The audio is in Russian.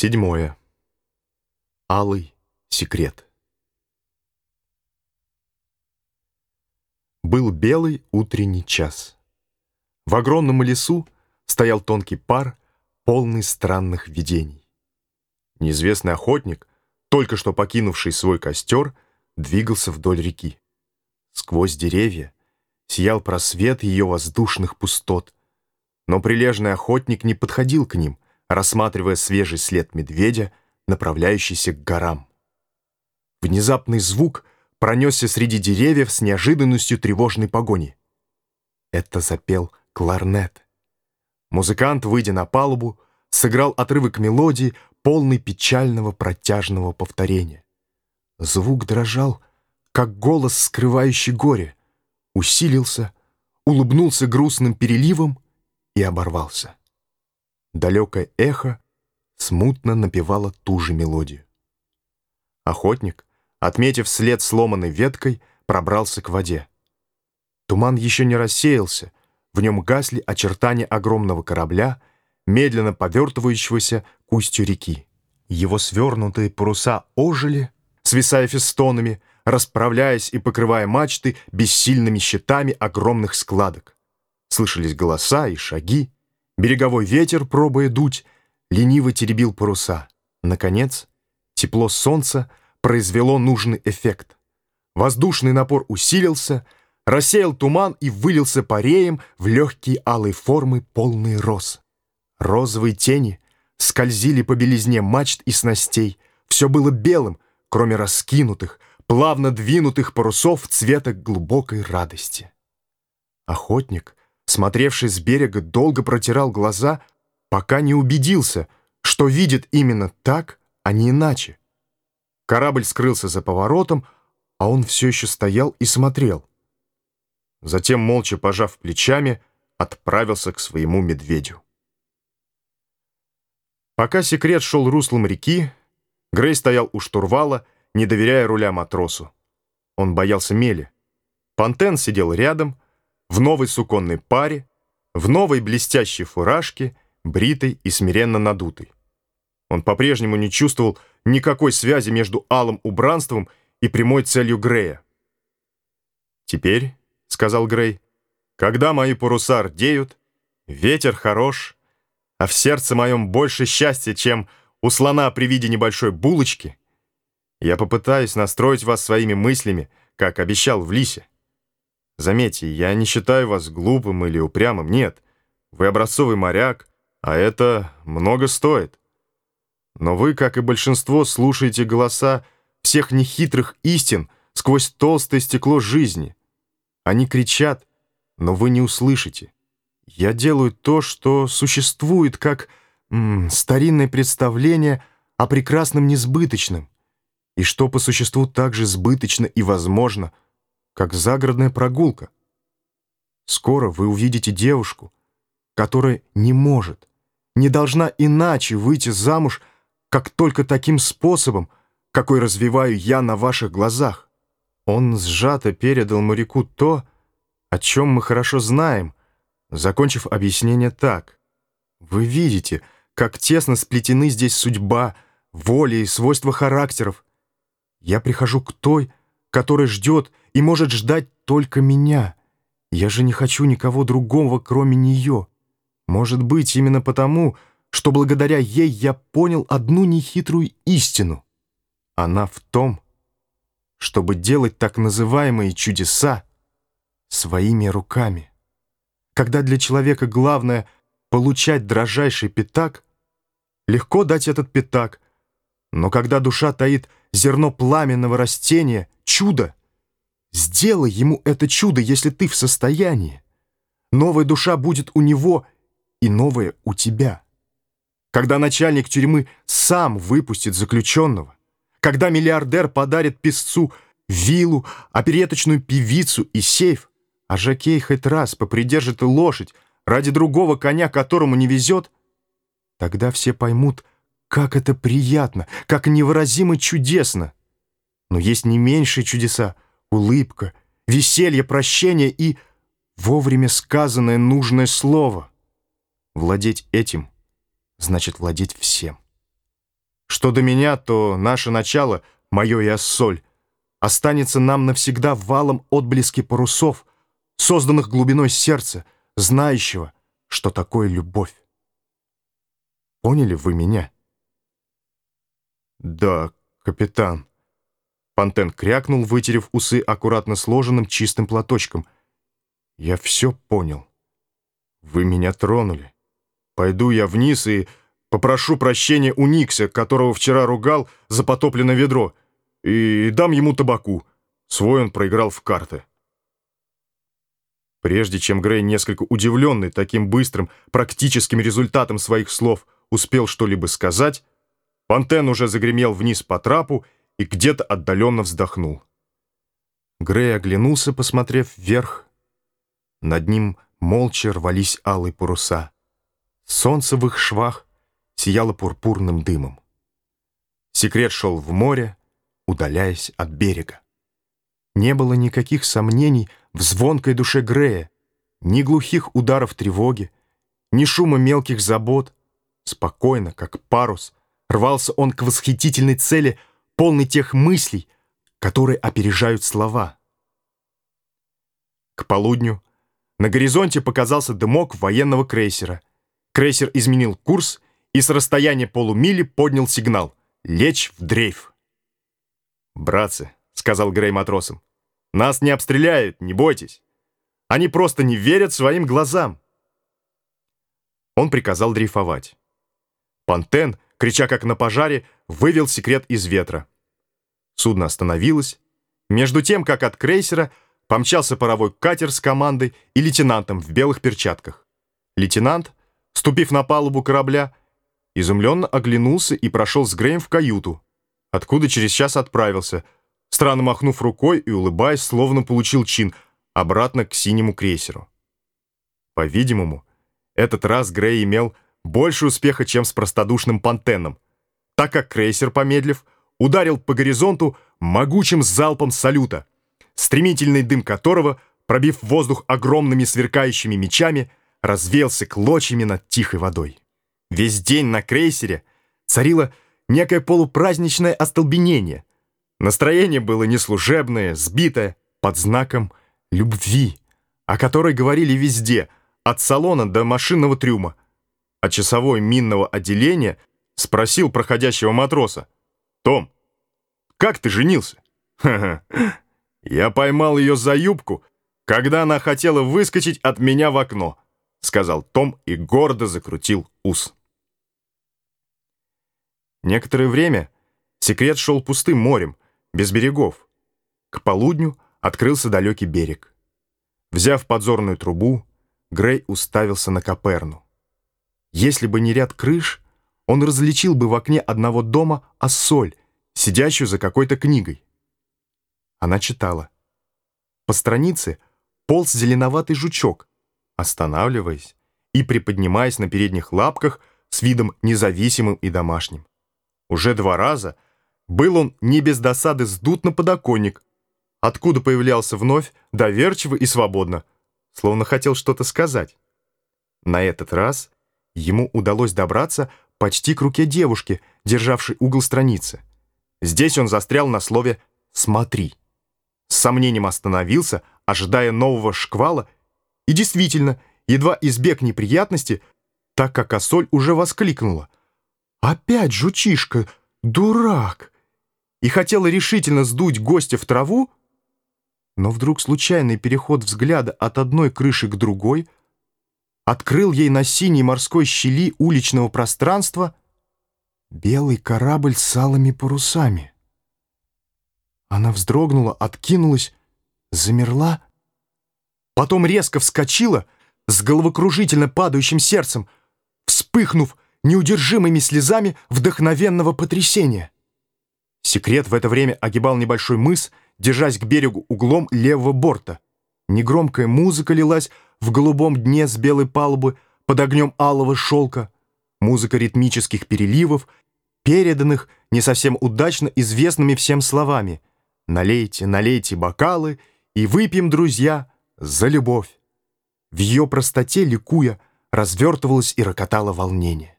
Седьмое. Алый секрет. Был белый утренний час. В огромном лесу стоял тонкий пар, полный странных видений. Неизвестный охотник, только что покинувший свой костер, двигался вдоль реки. Сквозь деревья сиял просвет ее воздушных пустот, но прилежный охотник не подходил к ним — рассматривая свежий след медведя, направляющийся к горам. Внезапный звук пронесся среди деревьев с неожиданностью тревожной погони. Это запел кларнет. Музыкант, выйдя на палубу, сыграл отрывок мелодии, полный печального протяжного повторения. Звук дрожал, как голос, скрывающий горе, усилился, улыбнулся грустным переливом и оборвался далекое эхо смутно напевало ту же мелодию. Охотник, отметив след сломанной веткой, пробрался к воде. Туман еще не рассеялся, в нем гасли очертания огромного корабля, медленно повертывающегося к устью реки. Его свернутые паруса ожили, свисая фестонами, расправляясь и покрывая мачты бессильными щитами огромных складок. Слышались голоса и шаги. Береговой ветер, пробуя дуть, лениво теребил паруса. Наконец, тепло солнца произвело нужный эффект. Воздушный напор усилился, рассеял туман и вылился пареем в легкие алые формы, полные роз. Розовые тени скользили по белизне мачт и снастей. Все было белым, кроме раскинутых, плавно двинутых парусов цвета глубокой радости. Охотник смотревший с берега, долго протирал глаза, пока не убедился, что видит именно так, а не иначе. Корабль скрылся за поворотом, а он все еще стоял и смотрел. Затем, молча пожав плечами, отправился к своему медведю. Пока секрет шел руслом реки, Грей стоял у штурвала, не доверяя руля матросу. Он боялся мели. Пантен сидел рядом, в новой суконной паре, в новой блестящей фуражке, бритой и смиренно надутой. Он по-прежнему не чувствовал никакой связи между алым убранством и прямой целью Грея. «Теперь», — сказал Грей, — «когда мои паруса рдеют, ветер хорош, а в сердце моем больше счастья, чем у слона при виде небольшой булочки, я попытаюсь настроить вас своими мыслями, как обещал в Лисе. Заметьте, я не считаю вас глупым или упрямым, нет. Вы образцовый моряк, а это много стоит. Но вы, как и большинство, слушаете голоса всех нехитрых истин сквозь толстое стекло жизни. Они кричат, но вы не услышите. Я делаю то, что существует как старинное представление о прекрасном несбыточном, и что по существу также сбыточно и возможно — как загородная прогулка. Скоро вы увидите девушку, которая не может, не должна иначе выйти замуж, как только таким способом, какой развиваю я на ваших глазах. Он сжато передал моряку то, о чем мы хорошо знаем, закончив объяснение так. Вы видите, как тесно сплетены здесь судьба, воля и свойства характеров. Я прихожу к той, которая ждет и может ждать только меня. Я же не хочу никого другого, кроме нее. Может быть, именно потому, что благодаря ей я понял одну нехитрую истину. Она в том, чтобы делать так называемые чудеса своими руками. Когда для человека главное — получать дрожайший пятак, легко дать этот пятак, но когда душа таит зерно пламенного растения, чудо, Сделай ему это чудо, если ты в состоянии. Новая душа будет у него и новая у тебя. Когда начальник тюрьмы сам выпустит заключенного, когда миллиардер подарит песцу виллу, опереточную певицу и сейф, а Жакей хоть раз попридержит лошадь ради другого коня, которому не везет, тогда все поймут, как это приятно, как невыразимо чудесно. Но есть не меньшие чудеса — улыбка, веселье, прощение и вовремя сказанное нужное слово. Владеть этим значит владеть всем. Что до меня, то наше начало, мое и ассоль, останется нам навсегда валом отблески парусов, созданных глубиной сердца, знающего, что такое любовь. Поняли вы меня? Да, капитан. Пантен крякнул, вытерев усы аккуратно сложенным чистым платочком. Я все понял. Вы меня тронули. Пойду я вниз и попрошу прощения у Никса, которого вчера ругал за потопленное ведро, и дам ему табаку. Свой он проиграл в карты. Прежде чем Грей, несколько удивленный таким быстрым, практическим результатом своих слов, успел что-либо сказать, Пантен уже загремел вниз по трапу и где-то отдаленно вздохнул. Грей оглянулся, посмотрев вверх. Над ним молча рвались алые паруса. Солнце в их швах сияло пурпурным дымом. Секрет шел в море, удаляясь от берега. Не было никаких сомнений в звонкой душе Грея, ни глухих ударов тревоги, ни шума мелких забот. Спокойно, как парус, рвался он к восхитительной цели, полный тех мыслей, которые опережают слова. К полудню на горизонте показался дымок военного крейсера. Крейсер изменил курс и с расстояния полумили поднял сигнал «Лечь в дрейф». «Братцы», — сказал Грей матросам, — «нас не обстреляют, не бойтесь. Они просто не верят своим глазам». Он приказал дрейфовать. Пантен, крича как на пожаре, вывел секрет из ветра. Судно остановилось. Между тем, как от крейсера помчался паровой катер с командой и лейтенантом в белых перчатках. Лейтенант, ступив на палубу корабля, изумленно оглянулся и прошел с Греем в каюту, откуда через час отправился, странно махнув рукой и улыбаясь, словно получил чин, обратно к синему крейсеру. По-видимому, этот раз Грей имел больше успеха, чем с простодушным Пантеном, так как крейсер, помедлив, ударил по горизонту могучим залпом салюта, стремительный дым которого, пробив воздух огромными сверкающими мечами, развеялся клочьями над тихой водой. Весь день на крейсере царило некое полупраздничное остолбенение. Настроение было неслужебное, сбитое, под знаком любви, о которой говорили везде, от салона до машинного трюма. А часовой минного отделения спросил проходящего матроса, «Том, как ты женился?» «Ха-ха, я поймал ее за юбку, когда она хотела выскочить от меня в окно», сказал Том и гордо закрутил ус. Некоторое время секрет шел пустым морем, без берегов. К полудню открылся далекий берег. Взяв подзорную трубу, Грей уставился на Каперну. Если бы не ряд крыш, он различил бы в окне одного дома Ассоль, сидящую за какой-то книгой. Она читала. По странице полз зеленоватый жучок, останавливаясь и приподнимаясь на передних лапках с видом независимым и домашним. Уже два раза был он не без досады сдут на подоконник, откуда появлялся вновь доверчиво и свободно, словно хотел что-то сказать. На этот раз ему удалось добраться почти к руке девушки, державшей угол страницы. Здесь он застрял на слове «смотри». С сомнением остановился, ожидая нового шквала, и действительно, едва избег неприятности, так как Осоль уже воскликнула — Опять жучишка, дурак! И хотела решительно сдуть гостя в траву, но вдруг случайный переход взгляда от одной крыши к другой открыл ей на синей морской щели уличного пространства белый корабль с алыми парусами. Она вздрогнула, откинулась, замерла, потом резко вскочила с головокружительно падающим сердцем, вспыхнув, неудержимыми слезами вдохновенного потрясения. Секрет в это время огибал небольшой мыс, держась к берегу углом левого борта. Негромкая музыка лилась в голубом дне с белой палубы под огнем алого шелка. Музыка ритмических переливов, переданных не совсем удачно известными всем словами. «Налейте, налейте бокалы и выпьем, друзья, за любовь». В ее простоте, ликуя, развертывалось и рокотало волнение.